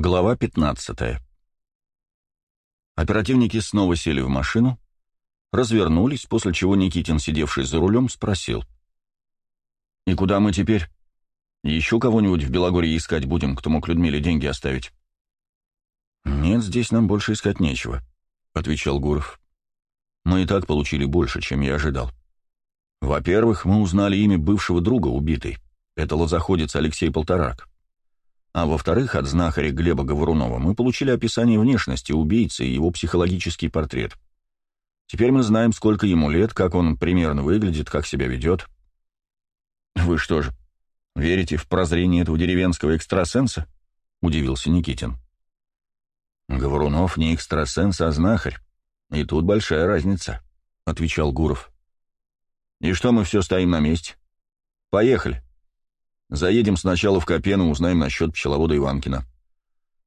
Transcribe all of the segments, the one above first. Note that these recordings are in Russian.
Глава 15 Оперативники снова сели в машину, развернулись, после чего Никитин, сидевший за рулем, спросил. «И куда мы теперь? Еще кого-нибудь в Белогорье искать будем, кто мог Людмиле деньги оставить?» «Нет, здесь нам больше искать нечего», — отвечал Гуров. «Мы и так получили больше, чем я ожидал. Во-первых, мы узнали имя бывшего друга убитой. Это лозоходец Алексей Полторак. А во-вторых, от знахаря Глеба Говорунова мы получили описание внешности убийцы и его психологический портрет. Теперь мы знаем, сколько ему лет, как он примерно выглядит, как себя ведет. «Вы что же, верите в прозрение этого деревенского экстрасенса?» — удивился Никитин. «Говорунов не экстрасенс, а знахарь. И тут большая разница», — отвечал Гуров. «И что мы все стоим на месте? Поехали. Заедем сначала в Копену, узнаем насчет пчеловода Иванкина.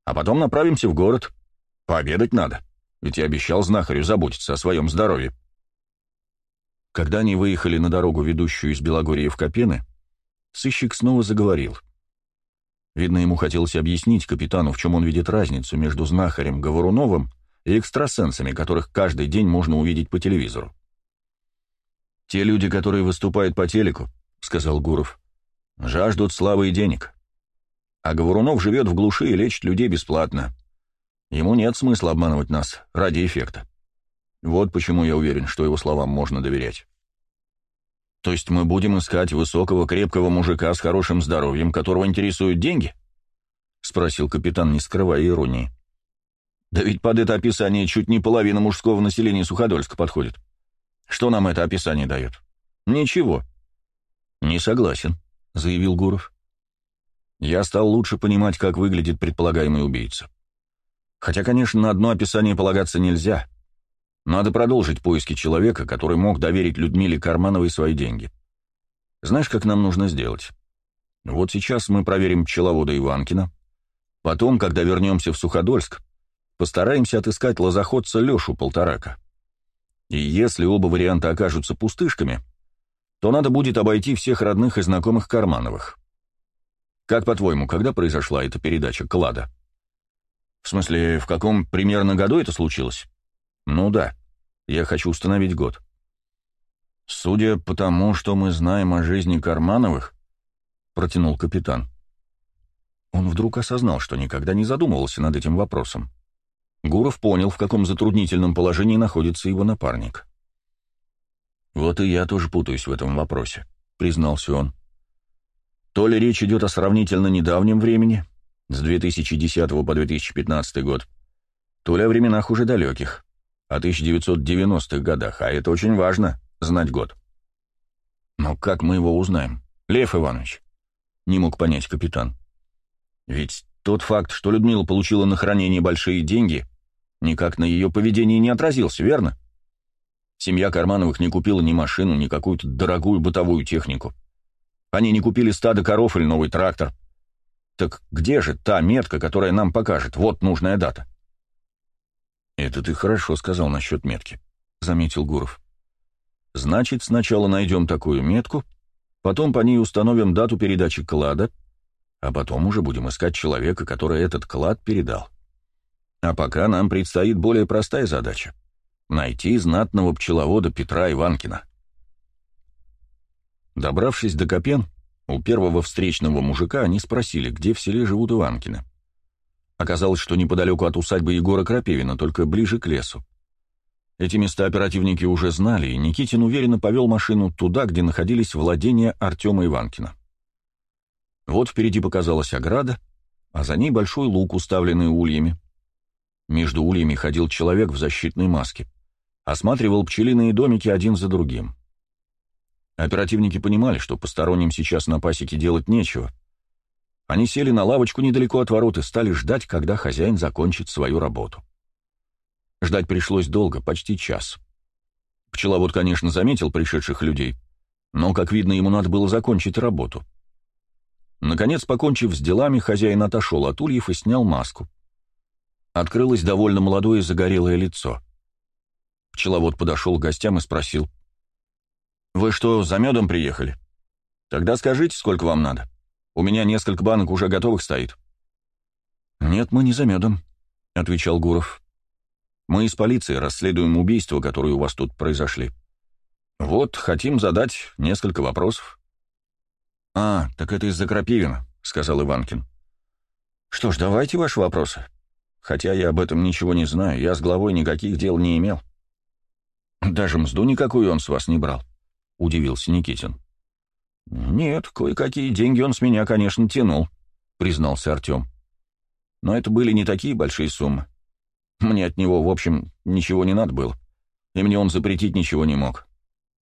А потом направимся в город. Пообедать надо, ведь я обещал знахарю заботиться о своем здоровье». Когда они выехали на дорогу, ведущую из Белогорья в Копены, сыщик снова заговорил — Видно, ему хотелось объяснить капитану, в чем он видит разницу между знахарем Говоруновым и экстрасенсами, которых каждый день можно увидеть по телевизору. «Те люди, которые выступают по телеку», — сказал Гуров, — «жаждут славы и денег. А Говорунов живет в глуши и лечит людей бесплатно. Ему нет смысла обманывать нас ради эффекта. Вот почему я уверен, что его словам можно доверять». То есть мы будем искать высокого, крепкого мужика с хорошим здоровьем, которого интересуют деньги? Спросил капитан, не скрывая иронии. Да ведь под это описание чуть не половина мужского населения Суходольска подходит. Что нам это описание дает? Ничего. Не согласен, заявил Гуров. Я стал лучше понимать, как выглядит предполагаемый убийца. Хотя, конечно, на одно описание полагаться нельзя. Надо продолжить поиски человека, который мог доверить Людмиле Кармановой свои деньги. Знаешь, как нам нужно сделать? Вот сейчас мы проверим пчеловода Иванкина. Потом, когда вернемся в Суходольск, постараемся отыскать лозоходца Лешу Полторака. И если оба варианта окажутся пустышками, то надо будет обойти всех родных и знакомых Кармановых. Как, по-твоему, когда произошла эта передача клада? В смысле, в каком примерно году это случилось? Ну да, я хочу установить год. Судя по тому, что мы знаем о жизни Кармановых, протянул капитан. Он вдруг осознал, что никогда не задумывался над этим вопросом. Гуров понял, в каком затруднительном положении находится его напарник. «Вот и я тоже путаюсь в этом вопросе», — признался он. «То ли речь идет о сравнительно недавнем времени, с 2010 по 2015 год, то ли о временах уже далеких о 1990-х годах, а это очень важно, знать год. Но как мы его узнаем? Лев Иванович, не мог понять капитан. Ведь тот факт, что Людмила получила на хранение большие деньги, никак на ее поведении не отразился, верно? Семья Кармановых не купила ни машину, ни какую-то дорогую бытовую технику. Они не купили стадо коров или новый трактор. Так где же та метка, которая нам покажет, вот нужная дата? «Это ты хорошо сказал насчет метки», — заметил Гуров. «Значит, сначала найдем такую метку, потом по ней установим дату передачи клада, а потом уже будем искать человека, который этот клад передал. А пока нам предстоит более простая задача — найти знатного пчеловода Петра Иванкина». Добравшись до Копен, у первого встречного мужика они спросили, где в селе живут Иванкины. Оказалось, что неподалеку от усадьбы Егора Крапивина, только ближе к лесу. Эти места оперативники уже знали, и Никитин уверенно повел машину туда, где находились владения Артема Иванкина. Вот впереди показалась ограда, а за ней большой лук, уставленный ульями. Между ульями ходил человек в защитной маске. Осматривал пчелиные домики один за другим. Оперативники понимали, что посторонним сейчас на пасеке делать нечего — они сели на лавочку недалеко от ворот и стали ждать, когда хозяин закончит свою работу. Ждать пришлось долго, почти час. Пчеловод, конечно, заметил пришедших людей, но, как видно, ему надо было закончить работу. Наконец, покончив с делами, хозяин отошел от ульев и снял маску. Открылось довольно молодое загорелое лицо. Пчеловод подошел к гостям и спросил. «Вы что, за медом приехали? Тогда скажите, сколько вам надо?» У меня несколько банок уже готовых стоит». «Нет, мы не за медом», — отвечал Гуров. «Мы из полиции расследуем убийства, которые у вас тут произошли. Вот, хотим задать несколько вопросов». «А, так это из-за Крапивина», — сказал Иванкин. «Что ж, давайте ваши вопросы. Хотя я об этом ничего не знаю, я с главой никаких дел не имел». «Даже мзду никакую он с вас не брал», — удивился Никитин. «Нет, кое-какие деньги он с меня, конечно, тянул», — признался Артем. «Но это были не такие большие суммы. Мне от него, в общем, ничего не надо было, и мне он запретить ничего не мог.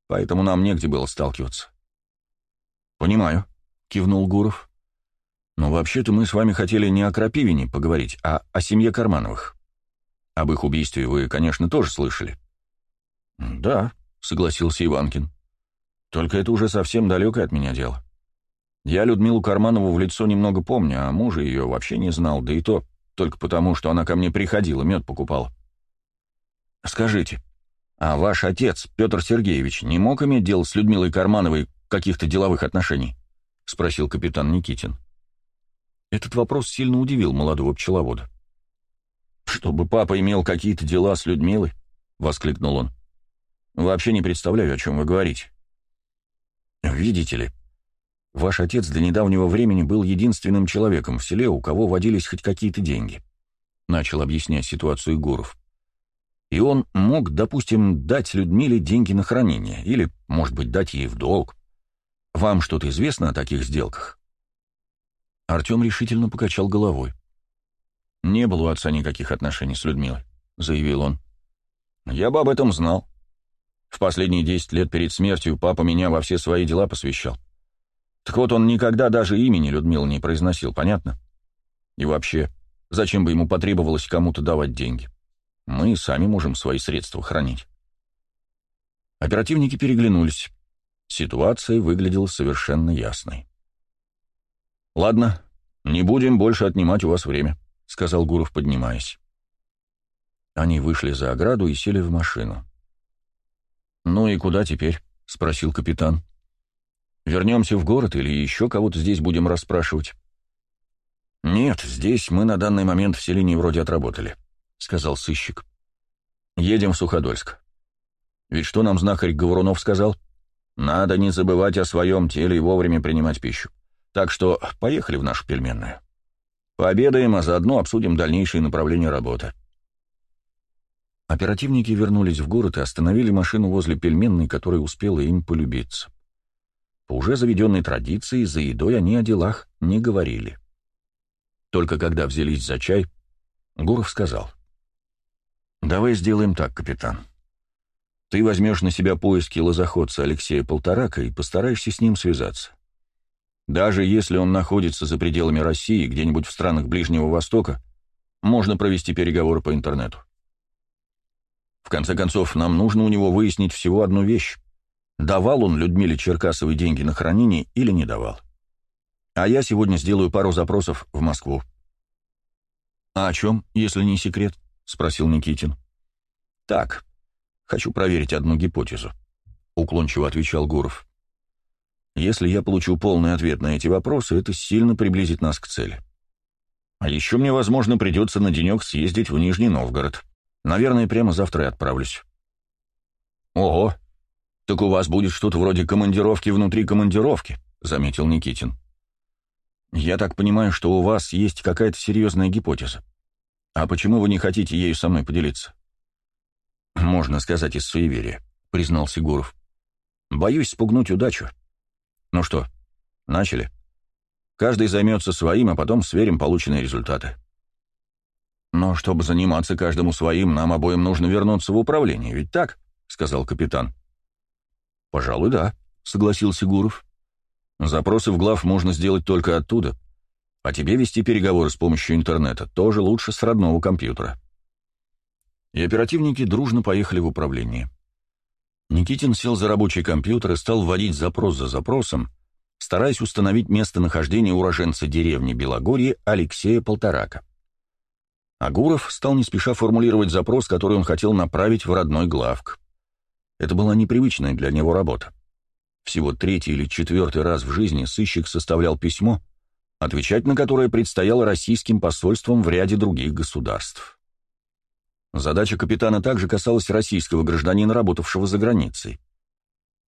Поэтому нам негде было сталкиваться». «Понимаю», — кивнул Гуров. «Но вообще-то мы с вами хотели не о Крапивине поговорить, а о семье Кармановых. Об их убийстве вы, конечно, тоже слышали». «Да», — согласился Иванкин. Только это уже совсем далекое от меня дело. Я Людмилу Карманову в лицо немного помню, а мужа ее вообще не знал, да и то только потому, что она ко мне приходила, мед покупала. Скажите, а ваш отец, Петр Сергеевич, не мог иметь дело с Людмилой Кармановой каких-то деловых отношений? — спросил капитан Никитин. Этот вопрос сильно удивил молодого пчеловода. «Чтобы папа имел какие-то дела с Людмилой?» — воскликнул он. «Вообще не представляю, о чем вы говорите». «Видите ли, ваш отец до недавнего времени был единственным человеком в селе, у кого водились хоть какие-то деньги», — начал объяснять ситуацию Гуров. «И он мог, допустим, дать Людмиле деньги на хранение, или, может быть, дать ей в долг. Вам что-то известно о таких сделках?» Артем решительно покачал головой. «Не было у отца никаких отношений с Людмилой», — заявил он. «Я бы об этом знал. В последние десять лет перед смертью папа меня во все свои дела посвящал. Так вот, он никогда даже имени Людмилы не произносил, понятно? И вообще, зачем бы ему потребовалось кому-то давать деньги? Мы сами можем свои средства хранить. Оперативники переглянулись. Ситуация выглядела совершенно ясной. «Ладно, не будем больше отнимать у вас время», — сказал Гуров, поднимаясь. Они вышли за ограду и сели в машину. «Ну и куда теперь?» — спросил капитан. «Вернемся в город или еще кого-то здесь будем расспрашивать?» «Нет, здесь мы на данный момент в селении вроде отработали», — сказал сыщик. «Едем в Суходольск. Ведь что нам знахарь Говорунов сказал? Надо не забывать о своем теле и вовремя принимать пищу. Так что поехали в нашу пельменную. Пообедаем, а заодно обсудим дальнейшие направления работы». Оперативники вернулись в город и остановили машину возле пельменной, которая успела им полюбиться. По уже заведенной традиции, за едой они о делах не говорили. Только когда взялись за чай, Гуров сказал. «Давай сделаем так, капитан. Ты возьмешь на себя поиски лозоходца Алексея Полторака и постараешься с ним связаться. Даже если он находится за пределами России, где-нибудь в странах Ближнего Востока, можно провести переговоры по интернету. В конце концов, нам нужно у него выяснить всего одну вещь. Давал он Людмиле Черкасовой деньги на хранение или не давал. А я сегодня сделаю пару запросов в Москву. «А о чем, если не секрет?» — спросил Никитин. «Так, хочу проверить одну гипотезу», — уклончиво отвечал Гуров. «Если я получу полный ответ на эти вопросы, это сильно приблизит нас к цели. А еще мне, возможно, придется на денек съездить в Нижний Новгород. Наверное, прямо завтра и отправлюсь. Ого, так у вас будет что-то вроде командировки внутри командировки, заметил Никитин. Я так понимаю, что у вас есть какая-то серьезная гипотеза. А почему вы не хотите ею со мной поделиться? Можно сказать, из суеверия, признал Сигуров. Боюсь спугнуть удачу. Ну что, начали? Каждый займется своим, а потом сверим полученные результаты. «Но чтобы заниматься каждому своим, нам обоим нужно вернуться в управление, ведь так?» — сказал капитан. «Пожалуй, да», — согласился Гуров. «Запросы в глав можно сделать только оттуда, а тебе вести переговоры с помощью интернета тоже лучше с родного компьютера». И оперативники дружно поехали в управление. Никитин сел за рабочий компьютер и стал вводить запрос за запросом, стараясь установить местонахождение уроженца деревни Белогорье Алексея Полторака. Агуров стал не спеша формулировать запрос, который он хотел направить в родной главк. Это была непривычная для него работа. Всего третий или четвертый раз в жизни сыщик составлял письмо, отвечать на которое предстояло российским посольствам в ряде других государств. Задача капитана также касалась российского гражданина, работавшего за границей.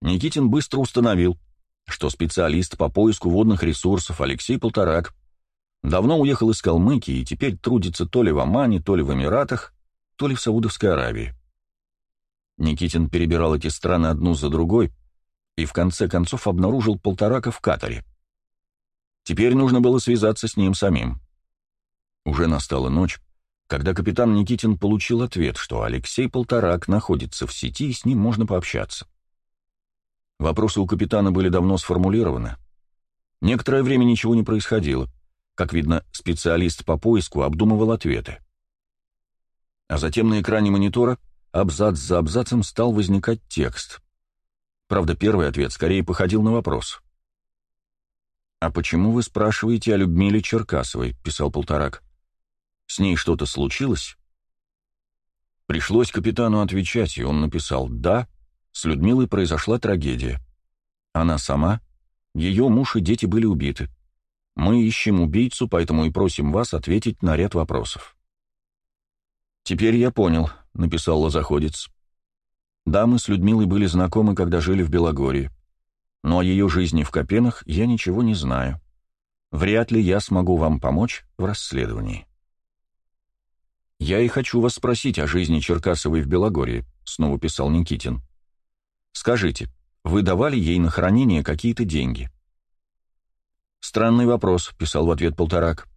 Никитин быстро установил, что специалист по поиску водных ресурсов Алексей Полторак давно уехал из Калмыкии и теперь трудится то ли в Омане, то ли в Эмиратах, то ли в Саудовской Аравии. Никитин перебирал эти страны одну за другой и в конце концов обнаружил Полторака в Катаре. Теперь нужно было связаться с ним самим. Уже настала ночь, когда капитан Никитин получил ответ, что Алексей Полторак находится в сети и с ним можно пообщаться. Вопросы у капитана были давно сформулированы. Некоторое время ничего не происходило. Как видно, специалист по поиску обдумывал ответы. А затем на экране монитора абзац за абзацем стал возникать текст. Правда, первый ответ скорее походил на вопрос. «А почему вы спрашиваете о Людмиле Черкасовой?» — писал Полторак. «С ней что-то случилось?» Пришлось капитану отвечать, и он написал «Да, с Людмилой произошла трагедия. Она сама, ее муж и дети были убиты. Мы ищем убийцу, поэтому и просим вас ответить на ряд вопросов. «Теперь я понял», — написал лозоходец. «Да, мы с Людмилой были знакомы, когда жили в Белогорье. Но о ее жизни в Копенах я ничего не знаю. Вряд ли я смогу вам помочь в расследовании». «Я и хочу вас спросить о жизни Черкасовой в Белогорье», — снова писал Никитин. Скажите, вы давали ей на хранение какие-то деньги?» «Странный вопрос», — писал в ответ Полторак.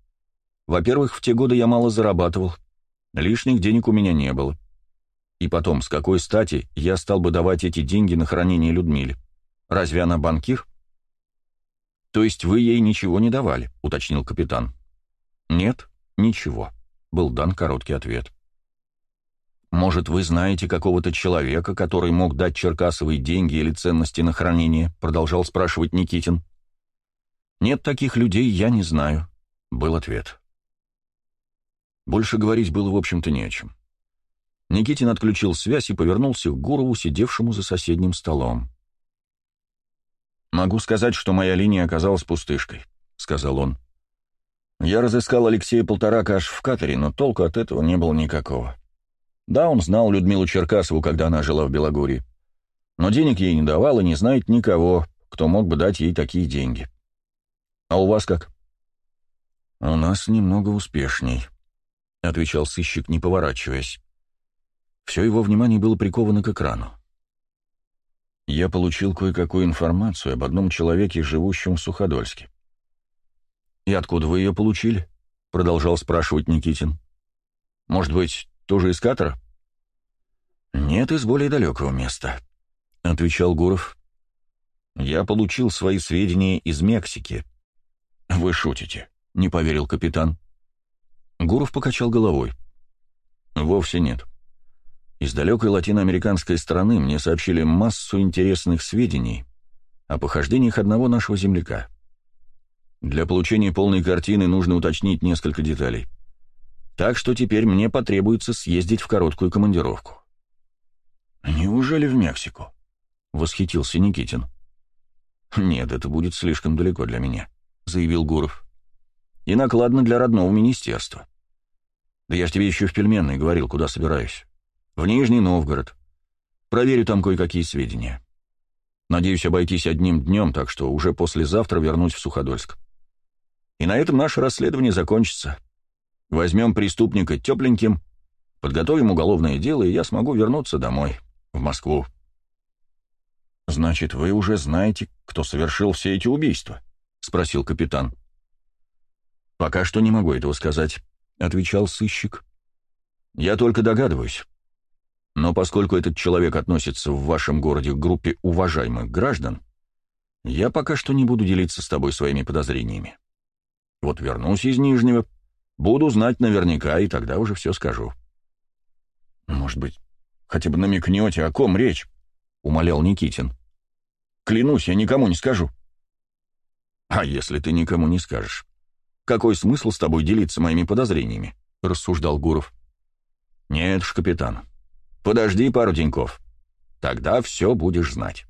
«Во-первых, в те годы я мало зарабатывал. Лишних денег у меня не было. И потом, с какой стати я стал бы давать эти деньги на хранение Людмиле? Разве она банкир?» «То есть вы ей ничего не давали?» — уточнил капитан. «Нет, ничего», — был дан короткий ответ. «Может, вы знаете какого-то человека, который мог дать Черкасовой деньги или ценности на хранение?» — продолжал спрашивать Никитин. «Нет таких людей, я не знаю», — был ответ. Больше говорить было, в общем-то, не о чем. Никитин отключил связь и повернулся к Гурову, сидевшему за соседним столом. «Могу сказать, что моя линия оказалась пустышкой», — сказал он. «Я разыскал Алексея Полторака аж в Катаре, но толку от этого не было никакого. Да, он знал Людмилу Черкасову, когда она жила в Белогорье. Но денег ей не давал и не знает никого, кто мог бы дать ей такие деньги. А у вас как? У нас немного успешней, — отвечал сыщик, не поворачиваясь. Все его внимание было приковано к экрану. Я получил кое-какую информацию об одном человеке, живущем в Суходольске. «И откуда вы ее получили?» — продолжал спрашивать Никитин. «Может быть, тоже из Катара?» «Нет, из более далекого места», — отвечал Гуров. «Я получил свои сведения из Мексики». «Вы шутите», — не поверил капитан. Гуров покачал головой. «Вовсе нет. Из далекой латиноамериканской страны мне сообщили массу интересных сведений о похождениях одного нашего земляка. Для получения полной картины нужно уточнить несколько деталей. Так что теперь мне потребуется съездить в короткую командировку. «Неужели в Мексику?» — восхитился Никитин. «Нет, это будет слишком далеко для меня», — заявил Гуров. «И накладно для родного министерства. Да я ж тебе еще в пельменной говорил, куда собираюсь. В Нижний Новгород. Проверю там кое-какие сведения. Надеюсь обойтись одним днем, так что уже послезавтра вернусь в Суходольск. И на этом наше расследование закончится». Возьмем преступника тепленьким, подготовим уголовное дело, и я смогу вернуться домой, в Москву. «Значит, вы уже знаете, кто совершил все эти убийства?» — спросил капитан. «Пока что не могу этого сказать», — отвечал сыщик. «Я только догадываюсь. Но поскольку этот человек относится в вашем городе к группе уважаемых граждан, я пока что не буду делиться с тобой своими подозрениями. Вот вернусь из Нижнего, Буду знать наверняка, и тогда уже все скажу. Может быть, хотя бы намекнете, о ком речь? Умолял Никитин. Клянусь, я никому не скажу. А если ты никому не скажешь? Какой смысл с тобой делиться моими подозрениями? Рассуждал Гуров. Нет уж, капитан. Подожди пару деньков. Тогда все будешь знать.